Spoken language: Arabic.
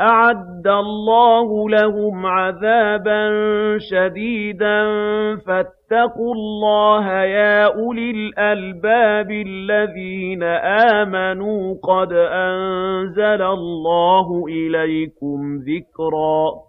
أَعَدَّ اللَّهُ لَهُمْ عَذَابًا شَدِيدًا. فَاتَّقُوا اللَّهَ يَا أُولِي الْأَلْبَابِ الَّذِينَ آمَنُوا. قَدْ أَنزَلَ اللَّهُ إِلَيْكُمْ ذِكْرًا.